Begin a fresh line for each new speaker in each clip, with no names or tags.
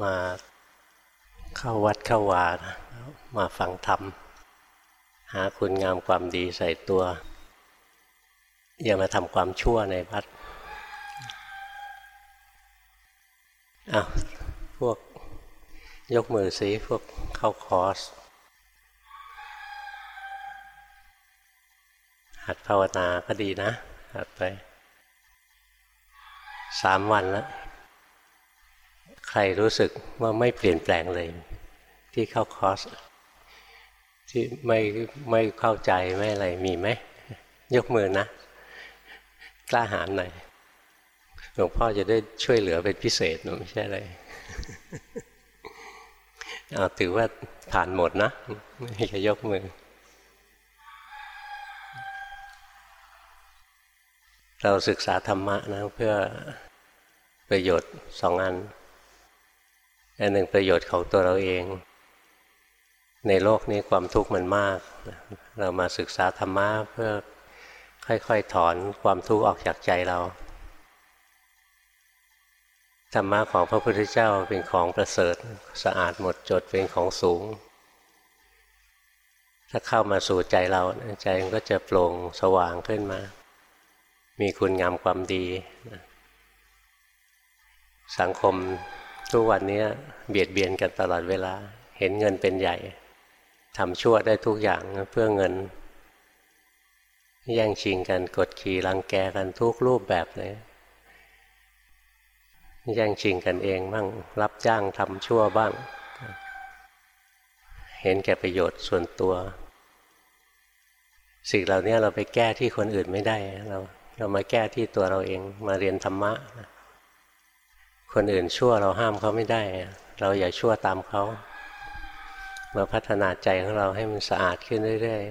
มาเข้าวัดเข้าวานะมาฟังธรรม หาคุณงามความดีใส่ตัว อย่ามาทำความชั่วในวัดอ้าวพวกยกมือสิพวกเข้าคอร์สหัดภาวนาก็ดีนะหัดไปสามวันแล้ว ใครรู้สึกว่าไม่เปลี่ยนแปลงเลย ที่เข้าคอร์สที่ไม่ไม่เข้าใจไม่อะไรมีไหม ยกมือนะ กล้าหาญหน่อยหลวงพ่อจะได้ช่วยเหลือเป็นพิเศษนะไม่ใช่อะไรเอาถือว่าผ่านหมดนะไม่จะยกมือ เราศึกษาธรรมะนะเพื่อประโยชน์สองอัน อันหนึ่งประโยชน์ของตัวเราเอง ในโลกนี้ความทุกข์มันมาก เรามาศึกษาธรรมะเพื่อค่อยๆถอนความทุกข์ออกจากใจเราธรรมะของพระพุทธเจ้าเป็นของประเสริฐสะอาดหมดจดเป็นของสูง ถ้าเข้ามาสู่ใจเราใจมันก็จะโปร่งสว่างขึ้นมา มีคุณงามความดี สังคม ทุกวันนี้เบียดเบียนกันตลอดเวลา เห็นเงินเป็นใหญ่ทำชั่วได้ทุกอย่างเพื่อเงิน แย่งชิงกันกดขี่รังแกกันทุกรูปแบบเลยแย่งชิงกันเองบ้างรับจ้างทำชั่วบ้าง เห็นแก่ประโยชน์ส่วนตัว สิ่งเหล่านี้เราไปแก้ที่คนอื่นไม่ได้ เราเรามาแก้ที่ตัวเราเองมาเรียนธรรมะ คนอื่นชั่วเราห้ามเขาไม่ได้ เราอย่าชั่วตามเขามาพัฒนาใจของเราให้มันสะอาดขึ้นเรื่อย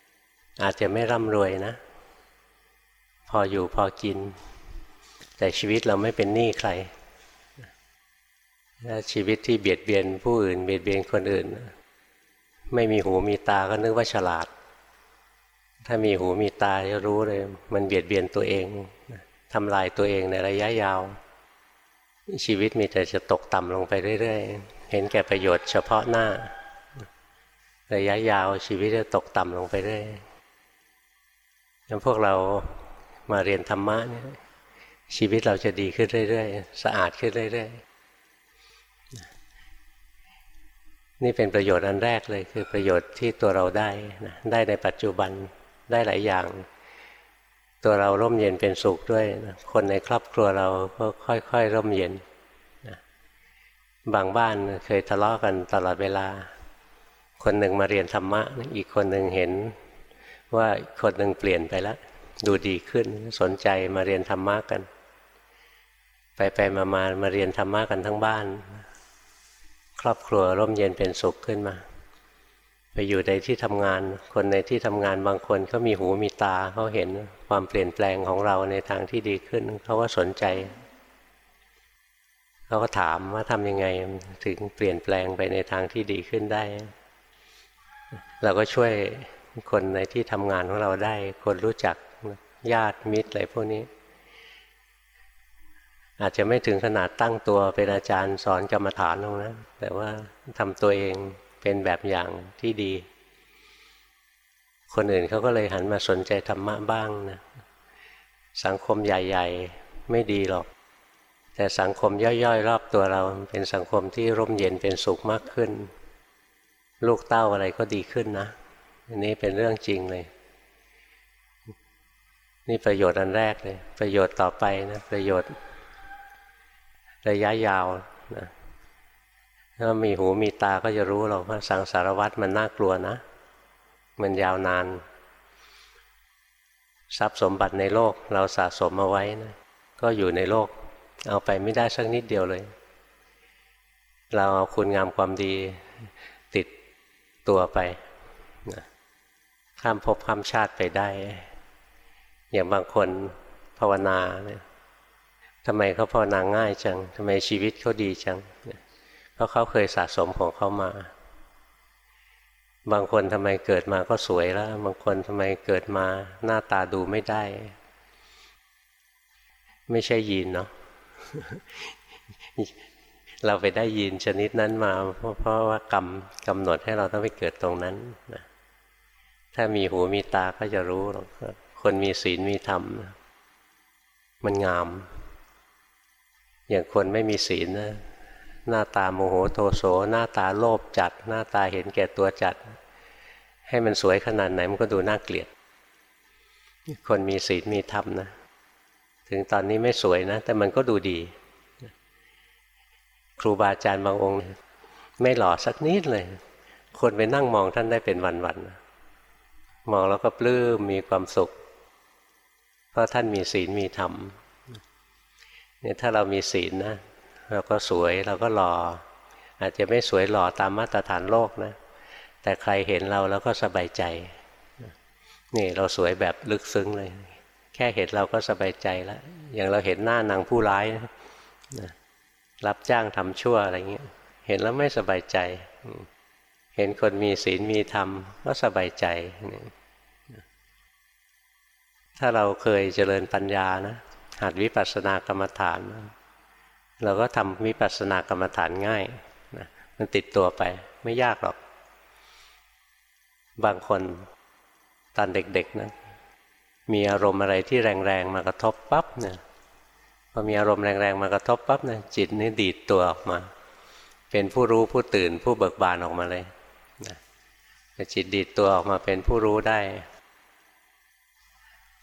ๆ อาจจะไม่ร่ำรวยนะ พออยู่พอกิน แต่ชีวิตเราไม่เป็นหนี้ใครถ้าชีวิตที่เบียดเบียนผู้อื่น เบียดเบียนคนอื่น ไม่มีหูมีตาก็นึกว่าฉลาด ถ้ามีหูมีตาจะรู้เลย มันเบียดเบียนตัวเองทำลายตัวเองในระยะยาว ชีวิตมีแต่จะตกต่ำลงไปเรื่อยๆ เห็นแก่ประโยชน์เฉพาะหน้า ระยะยาวชีวิตจะตกต่ำลงไปเรื่อยแล้วพวกเรามาเรียนธรรมะเนี่ยชีวิตเราจะดีขึ้นเรื่อยๆ สะอาดขึ้นเรื่อยๆ นี่เป็นประโยชน์อันแรกเลยคือประโยชน์ที่ตัวเราได้นะได้ในปัจจุบันได้หลายอย่าง ตัวเราร่มเย็นเป็นสุขด้วยนะคนในครอบครัวเราก็ค่อยๆร่มเย็นนะบางบ้านเคยทะเลาะกันตลอดเวลา คนหนึ่งมาเรียนธรรมะ อีกคนหนึ่งเห็นว่าคนหนึ่งเปลี่ยนไปแล้ว ดูดีขึ้นสนใจมาเรียนธรรมะกัน ไปไปมามามาเรียนธรรมะกันทั้งบ้าน ครอบครัวร่มเย็นเป็นสุขขึ้นมา ไปอยู่ในที่ทำงาน คนในที่ทำงานบางคนเขามีหูมีตาเขาเห็นความเปลี่ยนแปลงของเราในทางที่ดีขึ้นเขาก็สนใจเขาก็ถามว่าทำยังไงถึงเปลี่ยนแปลงไปในทางที่ดีขึ้นได้ เราก็ช่วยคนในที่ทำงานของเราได้ คนรู้จักญาติมิตรอะไรพวกนี้ อาจจะไม่ถึงขนาดตั้งตัวเป็นอาจารย์สอนกรรมฐานตรงนั้นแต่ว่าทำตัวเอง เป็นแบบอย่างที่ดี คนอื่นเขาก็เลยหันมาสนใจธรรมะบ้างนะ สังคมใหญ่ ๆ ไม่ดีหรอก แต่สังคมย่อยๆ รอบตัวเราเป็นสังคมที่ร่มเย็นเป็นสุขมากขึ้น ลูกเต้าอะไรก็ดีขึ้นนะ อันนี้เป็นเรื่องจริงเลยนี่ประโยชน์อันแรกเลย ประโยชน์ต่อไปนะ ประโยชน์ระยะยาวนะ ถ้ามีหูมีตาก็จะรู้หรอกว่าสังสารวัตรมันน่ากลัวนะ มันยาวนาน ทรัพย์สมบัติในโลกเราสะสมมาไว้นะก็อยู่ในโลก เอาไปไม่ได้สักนิดเดียวเลย เราเอาคุณงามความดีติดตัวไปนะข้ามภพข้ามชาติไปได้ อย่างบางคนภาวนาเนี่ยทำไมเขาภาวนาง่ายจังทำไมชีวิตเขาดีจังเนี่ย เพราะเขาเคยสะสมของเขามา บางคนทำไมเกิดมาก็สวยแล้ว บางคนทำไมเกิดมาหน้าตาดูไม่ได้ ไม่ใช่ยีนเนาะเราไปได้ยินชนิดนั้นมาเพราะเพราะว่ากรรมกำหนดให้เราต้องไปเกิดตรงนั้นนะถ้ามีหูมีตาก็จะรู้หรอกคนมีศีลมีธรรม มันงาม อย่างคนไม่มีศีลนะ หน้าตาโมโหโทโสหน้าตาโลภจัด หน้าตาเห็นแก่ตัวจัด ให้มันสวยขนาดไหนมันก็ดูน่าเกลียด คนมีศีลมีธรรมนะ ถึงตอนนี้ไม่สวยนะ แต่มันก็ดูดี ครูบาอาจารย์บางองค์ ไม่หล่อสักนิดเลย คนไปนั่งมองท่านได้เป็นวันๆมองแล้วก็ปลื้มมีความสุข เพราะท่านมีศีลมีธรรมเนี่ยถ้าเรามีศีลนะ เราก็สวยเราก็หล่ออาจจะไม่สวยหล่อตามมาตรฐานโลกนะ แต่ใครเห็นเราแล้วก็สบายใจ นี่เราสวยแบบลึกซึ้งเลย แค่เห็นเราก็สบายใจแล้วอย่างเราเห็นหน้านางผู้ร้ายนะรับจ้างทำชั่วอะไรเงี้ยเห็นแล้วไม่สบายใจ เห็นคนมีศีลมีธรรมก็สบายใจ ถ้าเราเคยเจริญปัญญานะหัดวิปัสสนากรรมฐานนะ เราก็ทำวิปัสสนากรรมฐานง่ายนะมันติดตัวไปไม่ยากหรอก บางคนตอนเด็กๆนะมีอารมณ์อะไรที่แรงๆ มากระทบปั๊บเนี่ยพอมีอารมณ์แรงๆ มากระทบปั๊บเนี่ยจิตนี่ดีดตัวออกมา เป็นผู้รู้ผู้ตื่นผู้เบิกบานออกมาเลยนะจิตดีดตัวออกมาเป็นผู้รู้ได้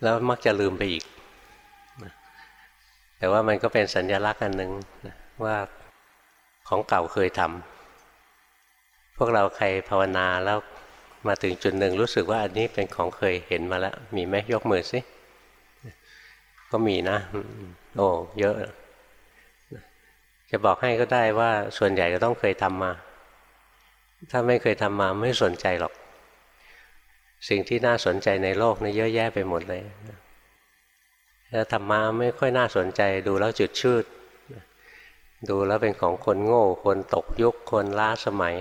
แล้วมักจะลืมไปอีก แต่ว่ามันก็เป็นสัญญลักษณ์อันหนึ่งว่าของเก่าเคยทำพวกเราใครภาวนาแล้วมาถึงจุดหนึ่งรู้สึกว่าอันนี้เป็นของเคยเห็นมาแล้ว มีไหมยกมือสิก็มีนะ โอ้เยอะ จะบอกให้ก็ได้ว่าส่วนใหญ่ก็ต้องเคยทำมา ถ้าไม่เคยทำมาไม่สนใจหรอก สิ่งที่น่าสนใจในโลกนี่เยอะแยะไปหมดเลย ถ้าธรรมะไม่ค่อยน่าสนใจ ดูแล้วจุดชืด ดูแล้วเป็นของคนโง่ คนตกยุค คนล้าสมัย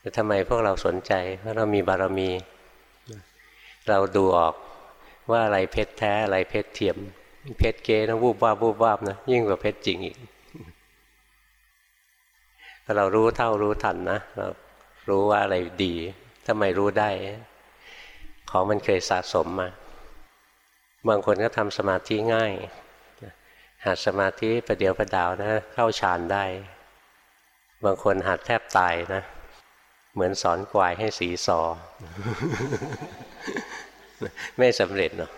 แต่ทำไมพวกเราสนใจ เพราะเรามีบารมี เราดูออกว่าอะไรเพชรแท้อะไรเพชรเทียม เพชรเก๊นะวูบวาบวูบวาบนะยิ่งกว่าเพชรจริงอีกเรารู้เท่ารู้ทันนะเรารู้ว่าอะไรดีทำไมรู้ได้ ของมันเคยสะสมมา บางคนก็ทำสมาธิง่าย หัดสมาธิประเดียวประดาวนะ เข้าฌานได้ บางคนหัดแทบตายนะ เหมือนสอนกวายให้สีสอ ไม่สำเร็จเนาะ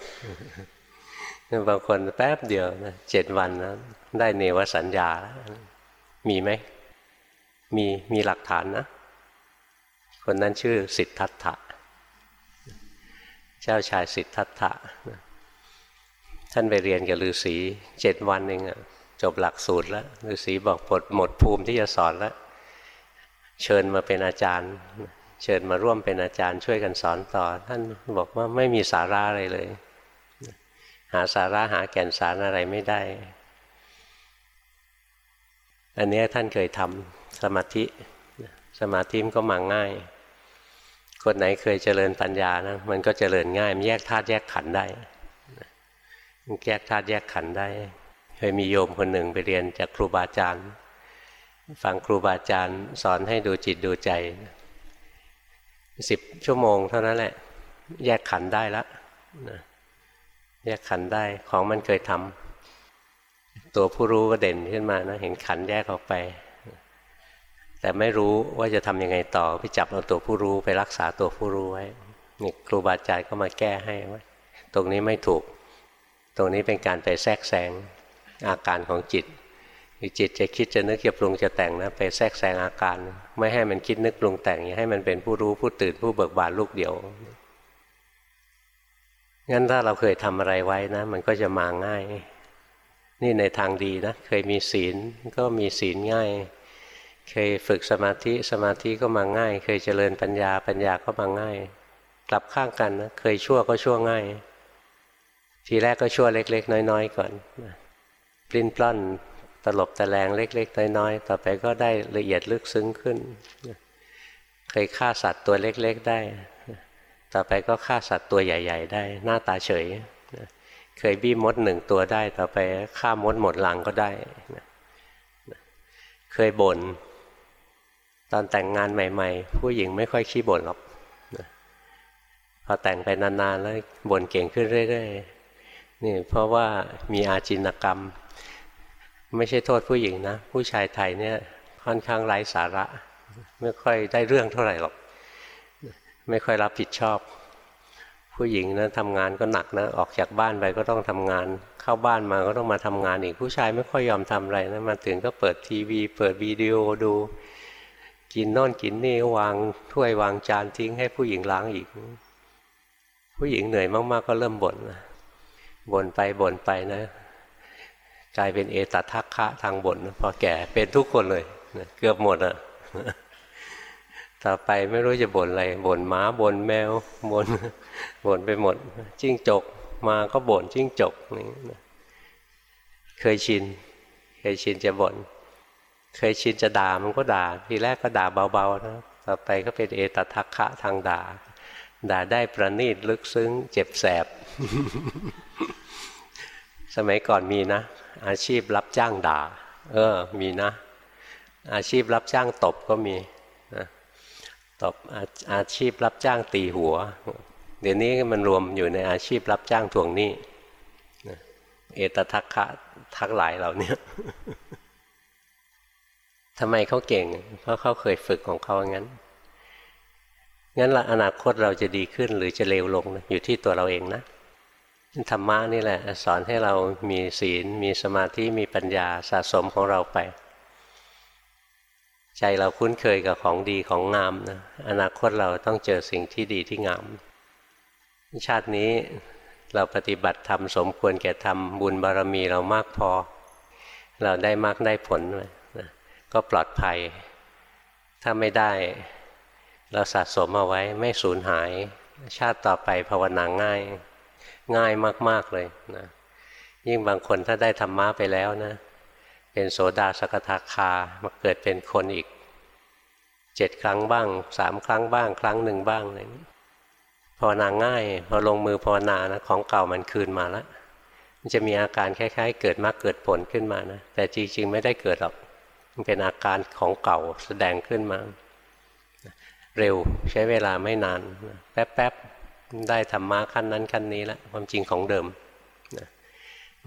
บางคนแป๊บเดียวนะเจ็ดวันนะได้เนวสัญญา มีไหม มีมีหลักฐานนะ คนนั้นชื่อสิทธัตถะ เจ้าชายสิทธัตถะ ท่านไปเรียนกับฤาษีเจ็ดวันเองอะจบหลักสูตรแล้วฤาษีบอกหมดหมดภูมิที่จะสอนแล้ว เชิญมาเป็นอาจารย์ เชิญมาร่วมเป็นอาจารย์ช่วยกันสอนต่อ ท่านบอกว่าไม่มีสาระอะไรเลย หาสาระหาแก่นสารอะไรไม่ได้ อันนี้ท่านเคยทำสมาธิ สมาธิมันก็มาง่าย คนไหนเคยเจริญปัญญานะมันก็เจริญง่ายมันแยกธาตุแยกขันธ์ได้ แยกธาตุแยกขันธ์ได้ เคยมีโยมคนหนึ่งไปเรียนจากครูบาอาจารย์ฟังครูบาอาจารย์สอนให้ดูจิตดูใจสิบชั่วโมงเท่านั้นแหละ แยกขันได้แล้วแยกขันได้ของมันเคยทำตัวผู้รู้ก็เด่นขึ้นมานะเห็นขันแยกออกไป แต่ไม่รู้ว่าจะทำยังไงต่อไปจับเอาตัวผู้รู้ไปรักษาตัวผู้รู้ไว้นี่ครูบาอาจารย์ก็มาแก้ให้ว่าตรงนี้ไม่ถูก ตรงนี้เป็นการไปแทรกแซงอาการของจิตจิตจะคิดจะนึกจะปรุงจะแต่งนะไปแทรกแซงอาการ ไม่ให้มันคิดนึกปรุงแต่งให้มันเป็นผู้รู้ผู้ตื่นผู้เบิกบานลูกเดียวงั้นถ้าเราเคยทำอะไรไว้นะ มันก็จะมาง่าย นี่ในทางดีนะ เคยมีศีลก็มีศีลง่าย เคยฝึกสมาธิสมาธิก็มาง่าย เคยเจริญปัญญาปัญญาก็มาง่าย กลับข้างกันนะเคยชั่วก็ชั่วง่าย ทีแรกก็ชั่วเล็ก ๆ น้อยๆก่อนปลิ้นปล้อนตลบตะแลงเล็ก ๆ น้อยๆต่อไปก็ได้ละเอียดลึกซึ้งขึ้น เคยฆ่าสัตว์ตัวเล็ก ๆ ได้ ต่อไปก็ฆ่าสัตว์ตัวใหญ่ ๆ ได้ หน้าตาเฉย เคยบี้มดหนึ่งตัวได้ ต่อไปฆ่ามดหมดลังก็ได้ เคยบน่นตอนแต่งงานใหม่ ๆ ผู้หญิงไม่ค่อยขี้บ่นหรอกพอแต่งไปนานๆแล้วบ่นเก่งขึ้นเรื่อยๆ นี่เพราะว่ามีอาจินกรรม ไม่ใช่โทษผู้หญิงนะ ผู้ชายไทยเนี่ยค่อนข้างไร้สาระ ไม่ค่อยได้เรื่องเท่าไหร่หรอก ไม่ค่อยรับผิดชอบ ผู้หญิงนะทำงานก็หนักนะ ออกจากบ้านไปก็ต้องทำงาน เข้าบ้านมาก็ต้องมาทำงานอีกผู้ชายไม่ค่อยยอมทำอะไรนะมาตื่นก็เปิดทีวี เปิดวิดีโอดู กินนอนกินนี่วางถ้วยวางจานทิ้งให้ผู้หญิงล้างอีก ผู้หญิงเหนื่อยมากๆก็เริ่มบ่นนะ บ่นไปบ่นไปนะ กลายเป็นเอตทัคคะทางบ่นพอแก่เป็นทุกคนเลยเกือบหมดอะต่อไปไม่รู้จะบ่นอะไรบ่นหมาบ่นแมวบ่นบ่นไปหมด จิ้งจกมาก็บ่นจิ้งจกนี่เคยชิน เคยชินจะบ่นเคยชินจะด่ามันก็ด่า ทีแรกก็ด่าเบาๆนะต่อไปก็เป็นเอตทัคคะทางด่า ด่าได้ประณีตลึกซึ้ง เจ็บแสบ สมัยก่อนมีนะ อาชีพรับจ้างด่า เออ มีนะ อาชีพรับจ้างตบก็มีนะตบอาอาชีพรับจ้างตีหัว เดี๋ยวนี้มันรวมอยู่ในอาชีพรับจ้างทวงหนี้เอตทัคคะทักหลายเหล่านี้ทำไมเขาเก่ง เพราะเขาเคยฝึกของเขางั้น งั้นละอนาคตเราจะดีขึ้นหรือจะเลวลงนะอยู่ที่ตัวเราเองนะธรรมะนี่แหละ สอนให้เรามีศีล มีสมาธิมีปัญญาสะสมของเราไป ใจเราคุ้นเคยกับของดีของงามนะอนาคตเราต้องเจอสิ่งที่ดีที่งาม ชาตินี้เราปฏิบัติธรรมสมควรแก่ทำบุญบารมีเรามากพอ เราได้มากได้ผลนะก็ปลอดภัย ถ้าไม่ได้ เราสะสมเอาไว้ไม่สูญหาย ชาติต่อไปภาวนาง่าย ง่ายมาก ๆเลยนะยิ่งบางคนถ้าได้ธรรมะไปแล้วนะ เป็นโสดาสกทาคามาเกิดเป็นคนอีกเจ็ดครั้งบ้างสามครั้งบ้าง ครั้งหนึ่งบ้างอะไรนี้ภาวนาง่าย พอลงมือภาวนานะของเก่ามันคืนมาแล้วมันจะมีอาการคล้ายๆ เกิดมาเกิดผลขึ้นมานะแต่จริงๆไม่ได้เกิดหรอกมันเป็นอาการของเก่าแสดงขึ้นมา เร็วใช้เวลาไม่นาน แป๊บๆ ได้ธรรมะขั้นนั้นขั้นนี้แล้วความจริงของเดิม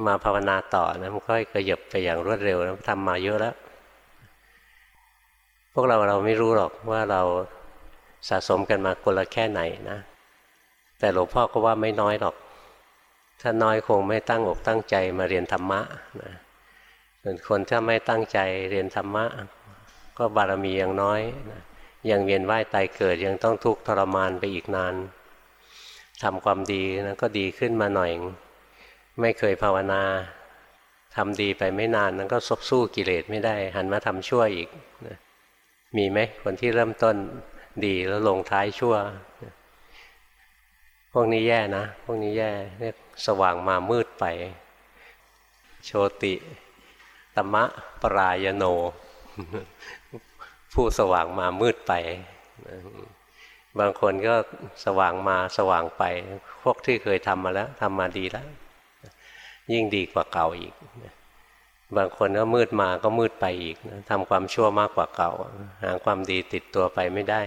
มาภาวนาต่อนะมันค่อยกระยบไปอย่างรวดเร็วนะทำมาเยอะแล้ว พวกเราเราไม่รู้หรอกว่าเราสะสมกันมาคนละแค่ไหนนะ แต่หลวงพ่อก็ว่าไม่น้อยหรอก ถ้าน้อยคงไม่ตั้งอกตั้งใจมาเรียนธรรมะนะส่วนคนถ้าไม่ตั้งใจเรียนธรรมะ ก็บารมียังน้อยนะ ยังเวียนว่ายตายเกิดยังต้องทุกข์ทรมานไปอีกนานทำความดีนะก็ดีขึ้นมาหน่อย ไม่เคยภาวนาทำดีไปไม่นานนั้นก็ซบสู้กิเลสไม่ได้ หันมาทำชั่วอีกนะมีไหมคนที่เริ่มต้นดีแล้วลงท้ายชั่ว พวกนี้แย่นะ พวกนี้แย่เรียกสว่างมามืดไป โชติตมะปรายโน ผู้สว่างมามืดไป บางคนก็สว่างมาสว่างไป พวกที่เคยทำมาแล้วทำมาดีแล้ว ยิ่งดีกว่าเก่าอีก บางคนก็มืดมาก็มืดไปอีกทำความชั่วมากกว่าเก่า หาความดีติดตัวไปไม่ได้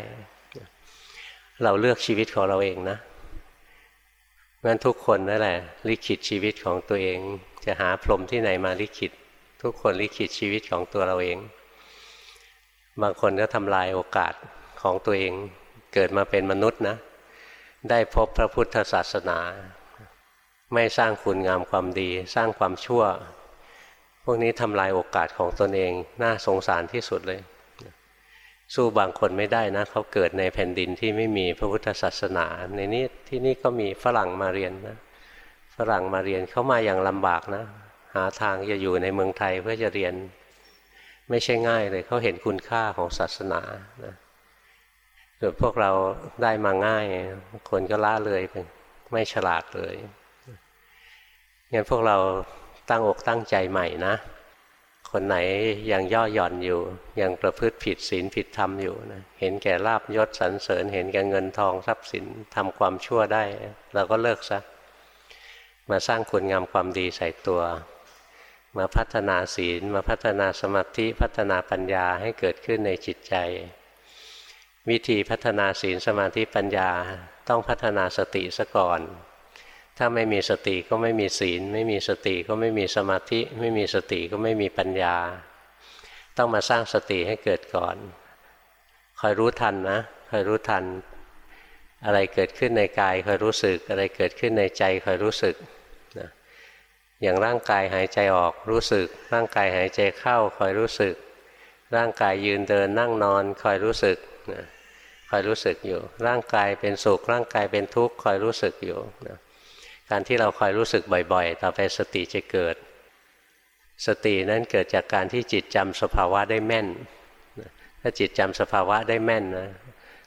เราเลือกชีวิตของเราเองนะงั้นทุกคนนั่นแหละ ลิขิตชีวิตของตัวเอง จะหาพรมที่ไหนมาลิขิต ทุกคนลิขิตชีวิตของตัวเราเอง บางคนก็ทำลายโอกาสของตัวเองเกิดมาเป็นมนุษย์นะ ได้พบพระพุทธศาสนา ไม่สร้างคุณงามความดี สร้างความชั่ว พวกนี้ทำลายโอกาสของตนเอง น่าสงสารที่สุดเลย สู้บางคนไม่ได้นะ เขาเกิดในแผ่นดินที่ไม่มีพระพุทธศาสนา ในนี้ที่นี่ก็มีฝรั่งมาเรียนนะฝรั่งมาเรียนเขามาอย่างลำบากนะ หาทางจะอยู่ในเมืองไทยเพื่อจะเรียน ไม่ใช่ง่ายเลยเขาเห็นคุณค่าของศาสนานะส่วนพวกเราได้มาง่าย คนก็ล่าเลยไปไม่ฉลาดเลยงั้นพวกเราตั้งอกตั้งใจใหม่นะ คนไหนยังย่อหย่อนอยู่ ยังประพฤติผิดศีลผิดธรรมอยู่นะเห็นแก่ลาบยศสรรเสริญ เห็นแก่เงินทองทรัพย์สินทำความชั่วได้ เราก็เลิกซะมาสร้างคุณงามความดีใส่ตัว มาพัฒนาศีล มาพัฒนาสมาธิพัฒนาปัญญาให้เกิดขึ้นในจิตใจ วิธีพัฒนาศีลสมาธิปัญญาต้องพัฒนาสติซะก่อน ถ้าไม่มีสติก็ไม่มีศีล ไม่มีสติก็ไม่มีสมาธิ ไม่มีสติก็ไม่มีปัญญา ต้องมาสร้างสติให้เกิดก่อน คอยรู้ทันนะคอยรู้ทัน อะไรเกิดขึ้นในกายคอยรู้สึก อะไรเกิดขึ้นในใจคอยรู้สึก อย่างร่างกายหายใจออกรู้สึก ร่างกายหายใจเข้าคอยรู้สึก ร่างกายยืนเดินนั่งนอนคอยรู้สึกนะคอยรู้สึกอยู่ ร่างกายเป็นสุข ร่างกายเป็นทุกข์คอยรู้สึกอยู่นะการที่เราคอยรู้สึกบ่อยๆ ต่อไปสติจะเกิด สตินั้นเกิดจากการที่จิตจำสภาวะได้แม่น ถ้าจิตจำสภาวะได้แม่นนะ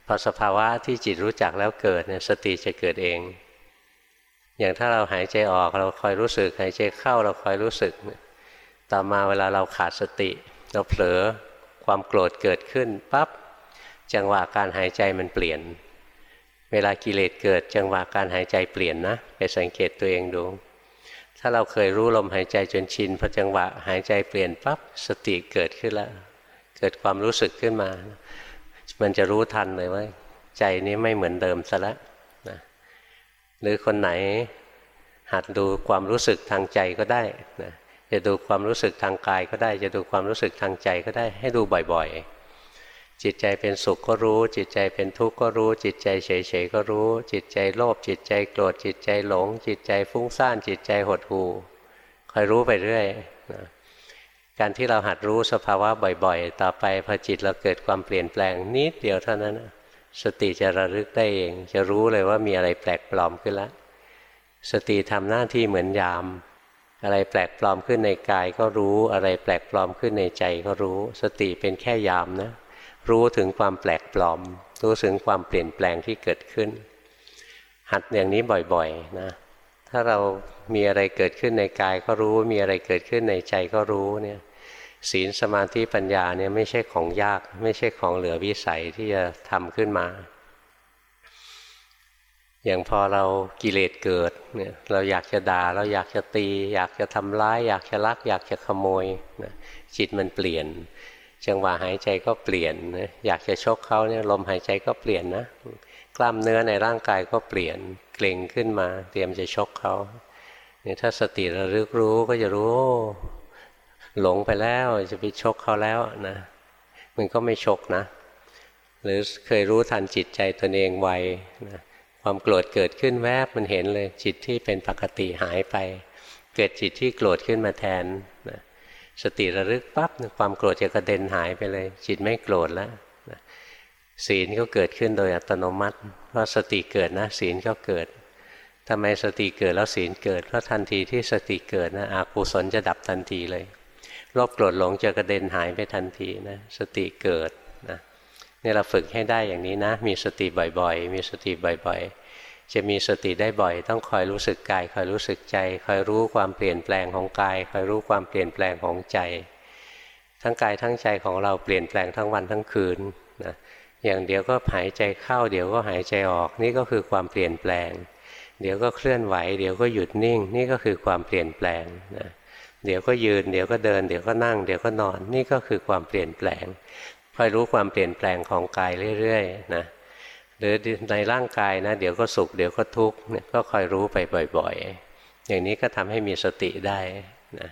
พอสภาวะที่จิตรู้จักแล้วเกิดเนี่ยสติจะเกิดเอง อย่างถ้าเราหายใจออกเราคอยรู้สึก หายใจเข้าเราคอยรู้สึก ต่อมาเวลาเราขาดสติ เราเผลอความโกรธเกิดขึ้นปับ๊บจังหวะการหายใจมันเปลี่ยน เวลากิเลสเกิดจังหวะการหายใจเปลี่ยนนะ ไปสังเกตตัวเองดู ถ้าเราเคยรู้ลมหายใจจนชินพอจังหวะหายใจเปลี่ยนปับ๊บสติเกิดขึ้นแล้วเกิดความรู้สึกขึ้นมา มันจะรู้ทันเลยว่าใจนี้ไม่เหมือนเดิมซะแล้ว หรือคนไหนหัดดูความรู้สึกทางใจก็ได้นะจะดูความรู้สึกทางกายก็ได้ จะดูความรู้สึกทางใจก็ได้ให้ดูบ่อยๆ จิตใจเป็นสุขก็รู้ จิตใจเป็นทุกข์ก็รู้ จิตใจเฉยๆก็รู้ จิตใจโลภจิตใจโกรธจิตใจหลง จิตใจฟุ้งซ่านจิตใจหดหู่คอยรู้ไปเรื่อยนะการที่เราหัดรู้สภาวะบ่อย ๆ ต่อไปพอจิตเราเกิดความเปลี่ยนแปลงนิดเดียวเท่านั้น สติจะระลึกได้เอง จะรู้เลยว่ามีอะไรแปลกปลอมขึ้นแล้วสติทำหน้าที่เหมือนยาม อะไรแปลกปลอมขึ้นในกายก็รู้อะไรแปลกปลอมขึ้นในใจก็รู้ สติเป็นแค่ยามนะ รู้ถึงความแปลกปลอม รู้ถึงความเปลี่ยนแปลงที่เกิดขึ้น หัดอย่างนี้บ่อยๆนะ ถ้าเรามีอะไรเกิดขึ้นในกายก็รู้ มีอะไรเกิดขึ้นในใจก็รู้เนี่ย ศีลสมาธิปัญญาเนี่ยไม่ใช่ของยาก ไม่ใช่ของเหลือวิสัยที่จะทำขึ้นมา อย่างพอเรากิเลสเกิดเนี่ยเราอยากจะด่าเราอยากจะตี อยากจะทำร้าย อยากจะลัก อยากจะขโมยนะจิตมันเปลี่ยน จังหวะหายใจก็เปลี่ยนนะอยากจะชกเขาเนี่ยลมหายใจก็เปลี่ยนนะกล้ามเนื้อในร่างกายก็เปลี่ยนเกร็งขึ้นมา เตรียมจะชกเขาเนี่ยถ้าสติระลึกรู้ก็จะรู้ หลงไปแล้วจะไปชกเขาแล้วนะมันก็ไม่ชกนะ หรือเคยรู้ทันจิตใจตนเองไวนะความโกรธเกิดขึ้นแวบมันเห็นเลยจิตที่เป็นปกติหายไป เกิดจิตที่โกรธขึ้นมาแทนนะสติระลึกปั๊บความโกรธจะกระเด็นหายไปเลย จิตไม่โกรธแล้วศีลก็เกิดขึ้นโดยอัตโนมัติ เพราะสติเกิดนะ ศีลก็เกิดทำไมสติเกิดแล้วศีลเกิดเพราะทันทีที่สติเกิดนะอากุศลจะดับทันทีเลย โลภโกรธหลงจะกระเด็นหายไปทันทีนะสติเกิดนะนี่เราฝึกให้ได้อย่างนี้นะ มีสติบ่อยๆ มีสติบ่อยๆ จะมีสติได้บ่อย ต้องคอยรู้สึกกายคอยรู้สึกใจ คอยรู้ความเปลี่ยนแปลงของกาย คอยรู้ความเปลี่ยนแปลงของใจ ทั้งกายทั้งใจของเราเปลี่ยนแปลงทั้งวันทั้งคืนนะอย่างเดี๋ยวก็หายใจเข้า เดี๋ยวก็หายใจออก นี่ก็คือความเปลี่ยนแปลง เดี๋ยวก็เคลื่อนไหว เดี๋ยวก็หยุดนิ่ง นี่ก็คือความเปลี่ยนแปลงนะ เดี๋ยวก็ยืน เดี๋ยวก็เดิน เดี๋ยวก็นั่ง เดี๋ยวก็นอน นี่ก็คือความเปลี่ยนแปลงคอยรู้ความเปลี่ยนแปลงของกายเรื่อยๆนะหรือในร่างกายนะ เดี๋ยวก็สุข เดี๋ยวก็ทุกข์ก็คอยรู้ไปบ่อย ๆ อย่างนี้ก็ทำให้มีสติได้นะ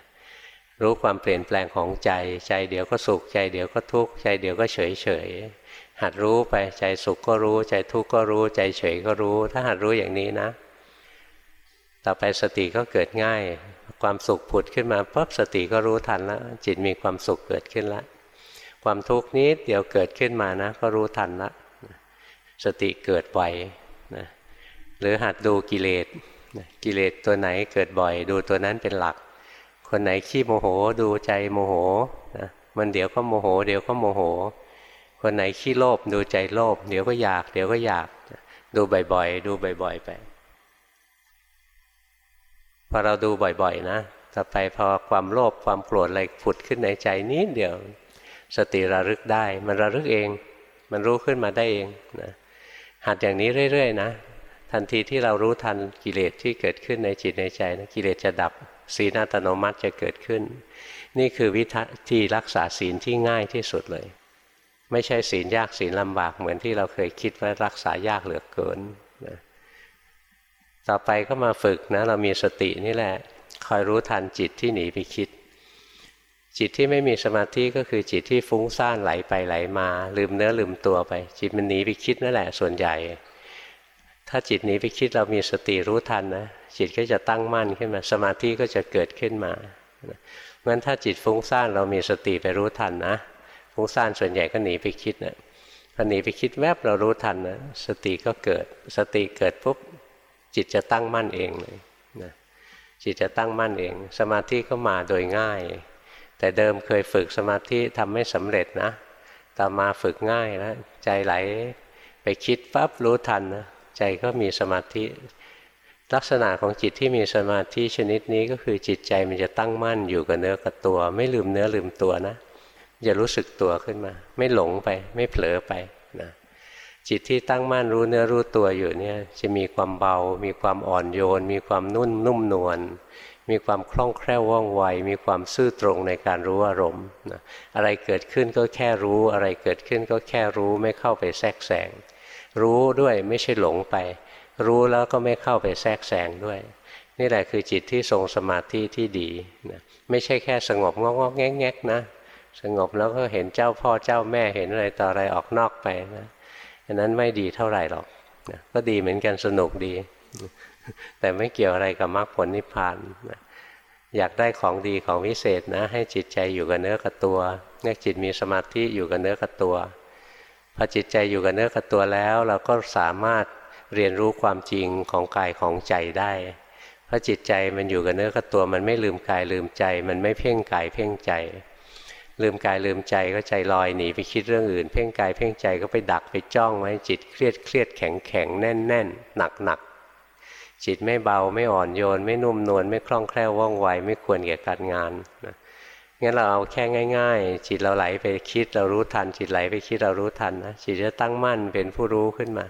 รู้ความเปลี่ยนแปลงของใจ ใจเดี๋ยวก็สุข ใจเดี๋ยวก็ทุกข์ ใจเดี๋ยวก็เฉยเฉยหัดรู้ไป ใจสุขก็รู้ ใจทุกข์ก็รู้ ใจเฉยก็รู้ ถ้าหัดรู้อย่างนี้นะ ต่อไปสติก็เกิดง่าย ความสุขผุดขึ้นมาปุ๊บสติก็รู้ทันแล้วจิตมีความสุขเกิดขึ้นแล้วความทุกข์นี้เดี๋ยวเกิดขึ้นมานะ ก็รู้ทันล้วสติเกิดไวนะหรือหัดดูกิเลสกิเลสตัวไหนเกิดบ่อย ดูตัวนั้นเป็นหลัก คนไหนขี้โมโหดูใจโมโหนะมันเดี๋ยวก็โมโห เดี๋ยวก็โมโห คนไหนขี้โลภดูใจโลภเดี๋ยวก็อยาก เดี๋ยวก็อยาก ดูบ่อยๆ ดูบ่อย ๆ ไป พอเราดูบ่อยๆนะต่อไปพอความโลภความโกรธอะไรผุดขึ้นในใจนิดเดียว สติระลึกได้ มันระลึกเอง มันรู้ขึ้นมาได้เองนะหัดอย่างนี้เรื่อยๆนะทันทีที่เรารู้ทันกิเลสที่เกิดขึ้นในจิตในใจนะกิเลสจะดับศีลอัตโนมัติจะเกิดขึ้น นี่คือวิธีรักษาศีลที่ง่ายที่สุดเลย ไม่ใช่ศีลยากศีลลำบากเหมือนที่เราเคยคิดว่ารักษายากเหลือเกิน ต่อไปก็มาฝึกนะเรามีสตินี่แหละ คอยรู้ทันจิตที่หนีไปคิด จิตที่ไม่มีสมาธิก็คือจิตที่ฟุ้งซ่านไหลไปไหลมา ลืมเนื้อลืมตัวไป จิตมันหนีไปคิดนั่นแหละส่วนใหญ่ ถ้าจิตหนีไปคิดเรามีสติรู้ทันนะจิตก็จะตั้งมั่นขึ้นมา สมาธิก็จะเกิดขึ้นมาเพราะฉะนั้นถ้าจิตฟุ้งซ่านเรามีสติไปรู้ทันนะฟุ้งซ่านส่วนใหญ่ก็หนีไปคิดนะพอหนีไปคิดแวบเรารู้ทันนะสติก็เกิด สติเกิดปุ๊บ จิตจะตั้งมั่นเองเลยนะจิตจะตั้งมั่นเอง สมาธิก็มาโดยง่าย แต่เดิมเคยฝึกสมาธิทำไม่สำเร็จนะต่อมาฝึกง่ายแล้วใจไหลไปคิดปั๊บรู้ทันนะใจก็มีสมาธิ ลักษณะของจิตที่มีสมาธิชนิดนี้ก็คือจิตใจมันจะตั้งมั่นอยู่กับเนื้อกับตัว ไม่ลืมเนื้อลืมตัวนะจะรู้สึกตัวขึ้นมา ไม่หลงไปไม่เผลอไปนะ จิตที่ตั้งมั่นรู้เนื้อรู้ตัวอยู่เนี่ยจะมีความเบา มีความอ่อนโยน มีความนุ่นนุ่มนวลมีความคล่องแคล่วว่องไว มีความซื่อตรงในการรู้อารมณ์นะอะไรเกิดขึ้นก็แค่รู้ อะไรเกิดขึ้นก็แค่รู้ไม่เข้าไปแทรกแซงรู้ด้วยไม่ใช่หลงไป รู้แล้วก็ไม่เข้าไปแทรกแซงด้วย นี่แหละคือจิตที่ทรงสมาธิที่ดีนะไม่ใช่แค่สงบงอกๆแงกนะ สงบแล้วก็เห็นเจ้าพ่อเจ้าแม่เห็นอะไรต่ออะไรออกนอกไปนะ อันนั้นไม่ดีเท่าไหร่หรอกนะก็ดีเหมือนกันสนุกดี แต่ไม่เกี่ยวอะไรกับมรรคผลนิพพานนะอยากได้ของดีของวิเศษนะ ให้จิตใจอยู่กับเนื้อกับตัวเนี่ยจิตมีสมาธิอยู่กับเนื้อกับตัวพอจิตใจอยู่กับเนื้อกับตัวแล้ว เราก็สามารถเรียนรู้ความจริงของกายของใจได้เพราะจิตใจมันอยู่กับเนื้อกับตัว มันไม่ลืมกายลืมใจ มันไม่เพ่งกายเพ่งใจ ลืมกายลืมใจก็ใจลอยหนีไปคิดเรื่องอื่น เพ่งกายเพ่งใจก็ไปดักไปจ้องไว้จิตเครียดเครียดแข็งแข็งแน่นแน่นหนักหนักจิตไม่เบาไม่อ่อนโยน ไม่นุ่มนวลไม่คล่องแคล่วว่องไวไม่ควรแก่การงานนะงั้นเราเอาแค่ง่าย ๆ จิตเราไหลไปคิดเรารู้ทัน จิตไหลไปคิดเรารู้ทันนะจิตจะตั้งมั่นเป็นผู้รู้ขึ้นมา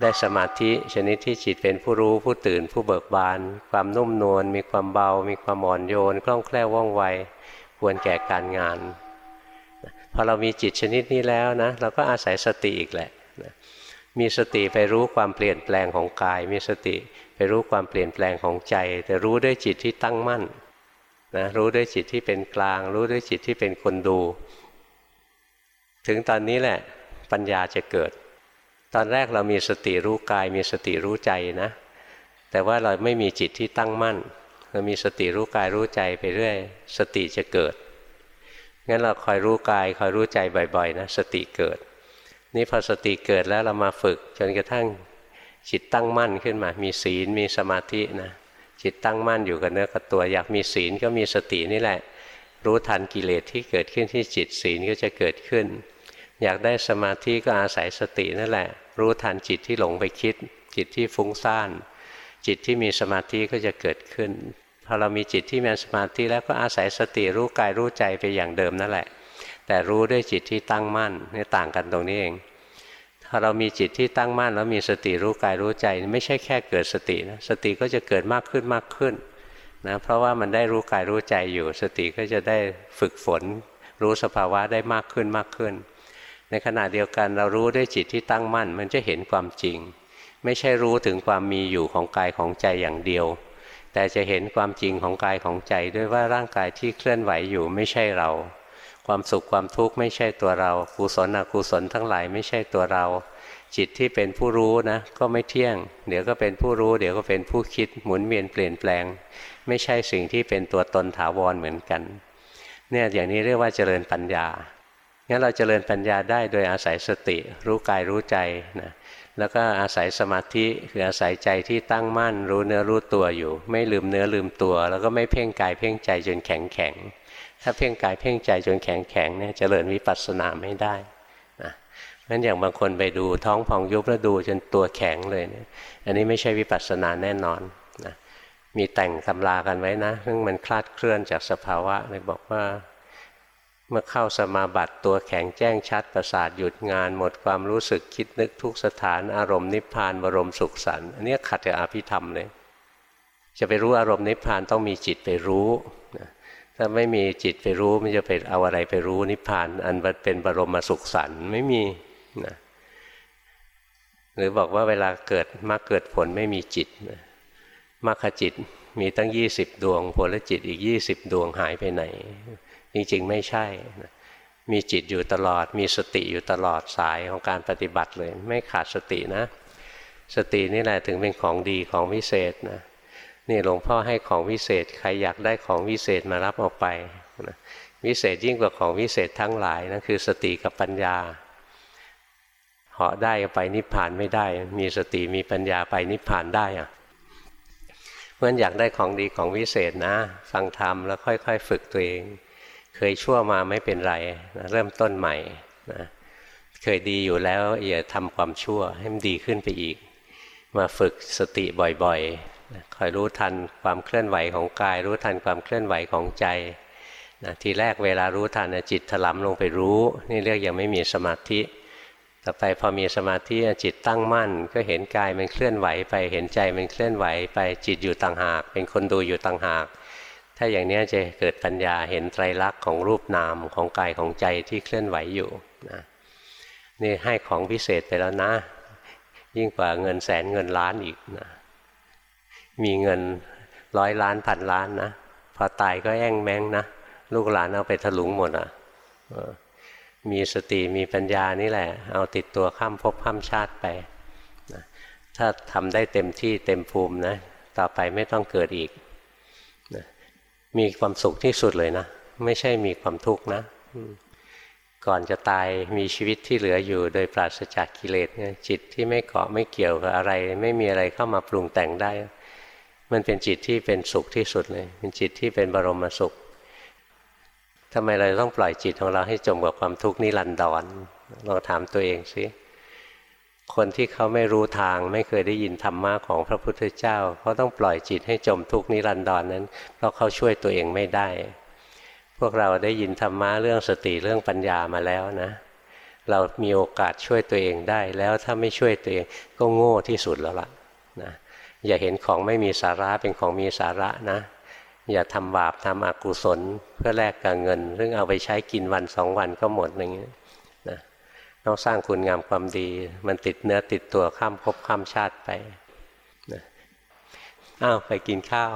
ได้สมาธิชนิดที่จิตเป็นผู้รู้ผู้ตื่นผู้เบิกบาน ความนุ่มนวลมีความเบา มีความอ่อนโยน คล่องแคล่วว่องไว ควรแก่การงานพอเรามีจิตชนิดนี้แล้วนะเราก็อาศัยสติอีกแหละมีสติไปรู้ความเปลี่ยนแปลงของกาย มีสติไปรู้ความเปลี่ยนแปลงของใจ แต่รู้ด้วยจิตที่ตั้งมั่นนะรู้ด้วยจิตที่เป็นกลาง รู้ด้วยจิตที่เป็นคนดู ถึงตอนนี้แหละปัญญาจะเกิด ตอนแรกเรามีสติรู้กาย มีสติรู้ใจนะ แต่ว่าเราไม่มีจิตที่ตั้งมั่น เรามีสติรู้กายรู้ใจไปเรื่อย สติจะเกิด งั้นเราคอยรู้กายคอยรู้ใจบ่อยๆนะสติเกิด นี่พอสติเกิดแล้วเรามาฝึก จนกระทั่งจิตตั้งมั่นขึ้นมา มีศีลมีสมาธินะ จิตตั้งมั่นอยู่กับเนื้อกับตัว อยากมีศีลก็มีสตินี่แหละ รู้ทันกิเลสที่เกิดขึ้นที่จิตศีลก็จะเกิดขึ้น อยากได้สมาธิก็อาศัยสตินั่นแหละ รู้ทันจิตที่หลงไปคิด จิตที่ฟุ้งซ่าน จิตที่มีสมาธิก็จะเกิดขึ้นพอเรามีจิตที่มีสมาธิแล้วก็อาศัยสติรู้กายรู้ใจไปอย่างเดิมนั่นแหละ แต่รู้ด้วยจิตที่ตั้งมั่นนี่ต่างกันตรงนี้เองถ้าเรามีจิตที่ตั้งมั่นแล้วมีสติรู้กายรู้ใจ ไม่ใช่แค่เกิดสตินะสติก็จะเกิดมากขึ้นมากขึ้นนะเพราะว่ามันได้รู้กายรู้ใจอยู่ สติก็จะได้ฝึกฝน รู้สภาวะได้มากขึ้นมากขึ้น ในขณะเดียวกันเรารู้ด้วยจิตที่ตั้งมั่น มันจะเห็นความจริง ไม่ใช่รู้ถึงความมีอยู่ของกายของใจอย่างเดียว แต่จะเห็นความจริงของกายของใจด้วยว่าร่างกายที่เคลื่อนไหวอยู่ไม่ใช่เรา ความสุขความทุกข์ไม่ใช่ตัวเรากุศลอกุศลทั้งหลายไม่ใช่ตัวเรา จิตที่เป็นผู้รู้นะก็ไม่เที่ยง เดี๋ยวก็เป็นผู้รู้ เดี๋ยวก็เป็นผู้คิดหมุนเวียนเปลี่ยนแปลง ไม่ใช่สิ่งที่เป็นตัวตนถาวรเหมือนกันเนี่ยอย่างนี้เรียกว่าเจริญปัญญา งั้นเราเจริญปัญญาได้โดยอาศัยสติ รู้กายรู้ใจนะแล้วก็อาศัยสมาธิคืออาศัยใจที่ตั้งมั่น รู้เนื้อรู้ตัวอยู่ ไม่ลืมเนื้อลืมตัว แล้วก็ไม่เพ่งกายเพ่งใจจนแข็งแข็งถ้าเพ่งกายเพ่งใจจนแข็งแข็งเนี่ยจเจริญวิปัสสนาไม่ได้นะงั้นอย่างบางคนไปดูท้องพองยุบแล้วดูจนตัวแข็งเลยเนี่ยอันนี้ไม่ใช่วิปัสสนาแน่นอนนะมีแต่งตำรากันไว้นะซึ่งมันคลาดเคลื่อนจากสภาวะเลยบอกว่า เมื่อเข้าสมาบัติตัวแข็งแจ้งชัดประสาทหยุดงานหมดความรู้สึกคิดนึกทุกสถานอารมณ์นิพพานบรมสุขสันต์อันนี้ขัดกับอภิธรรมเลย จะไปรู้อารมณ์นิพพานต้องมีจิตไปรู้ถ้าไม่มีจิตไปรู้มันจะไปเอาอะไรไปรู้นิพพาน อันเป็นบรมสุขสันต์ไม่มีนะหรือบอกว่าเวลาเกิดมรรคเกิดผลไม่มีจิตมรรคจิตมีตั้ง20ดวงผลจิตอีก20ดวงหายไปไหน จริงๆไม่ใช่ มีจิตอยู่ตลอด มีสติอยู่ตลอดสายของการปฏิบัติเลย ไม่ขาดสตินะ สตินี่แหละถึงเป็นของดีของวิเศษนะนี่หลวงพ่อให้ของวิเศษ ใครอยากได้ของวิเศษมารับออกไปนะวิเศษยิ่งกว่าของวิเศษทั้งหลายนะคือสติกับปัญญาเหาะได้ไปนิพพานไม่ได้ มีสติมีปัญญาไปนิพพานได้อะเพราะฉะนั้นอยากได้ของดีของวิเศษนะ ฟังธรรมแล้วค่อย ๆ ฝึกตัวเอง เคยชั่วมาไม่เป็นไรนะเริ่มต้นใหม่นะเคยดีอยู่แล้วอย่าทำความชั่วให้มันดีขึ้นไปอีก มาฝึกสติบ่อยๆคอยรู้ทันความเคลื่อนไหวของกาย รู้ทันความเคลื่อนไหวของใจนะทีแรกเวลารู้ทันจิตถลำลงไปรู้ นี่เรียกยังไม่มีสมาธิ ต่อไปพอมีสมาธิจิตตั้งมั่น ก็เห็นกายมันเคลื่อนไหวไปเห็นใจมันเคลื่อนไหวไปจิตอยู่ต่างหาก เป็นคนดูอยู่ต่างหาก ถ้าอย่างนี้จะเกิดปัญญาเห็นไตรลักษณ์ของรูปนามของกายของใจที่เคลื่อนไหวอยู่นะนี่ให้ของพิเศษไปแล้วนะ ยิ่งกว่าเงินแสนเงินล้านอีกนะมีเงินร้อยล้านพันล้านนะพอตายก็แย่งแมงนะลูกหลานเอาไปถลุงหมดอะมีสติมีปัญญานี่แหละ เอาติดตัวข้ามภพข้ามชาติไปนะถ้าทำได้เต็มที่เต็มภูมินะ ต่อไปไม่ต้องเกิดอีก มีความสุขที่สุดเลยนะ ไม่ใช่มีความทุกข์นะก่อนจะตายมีชีวิตที่เหลืออยู่ โดยปราศจากกิเลสเนี่ยจิตที่ไม่เกาะไม่เกี่ยวกับอะไร ไม่มีอะไรเข้ามาปรุงแต่งได้ มันเป็นจิตที่เป็นสุขที่สุดเลย เป็นจิตที่เป็นบรมสุขทำไมเราต้องปล่อยจิตของเราให้จมกับความทุกข์นิรันดรลองถามตัวเองสิ คนที่เขาไม่รู้ทางไม่เคยได้ยินธรรมะของพระพุทธเจ้าเขาต้องปล่อยจิตให้จมทุกข์นิรันดรนนั้น เพราะเขาช่วยตัวเองไม่ได้ พวกเราได้ยินธรรมะเรื่องสติเรื่องปัญญามาแล้วนะ เรามีโอกาสช่วยตัวเองได้แล้วถ้าไม่ช่วยตัวเองก็โง่ที่สุดแล้วล่ะนะอย่าเห็นของไม่มีสาระเป็นของมีสาระนะ อย่าทำบาปทำอกุศลเพื่อแลกกับเงิน เรื่องเอาไปใช้กินวันสองวันก็หมดอย่างเงี้ย ต้องสร้างคุณงามความดี มันติดเนื้อติดตัวข้ามภพข้ามชาติไปนะอ้าวไปกินข้าว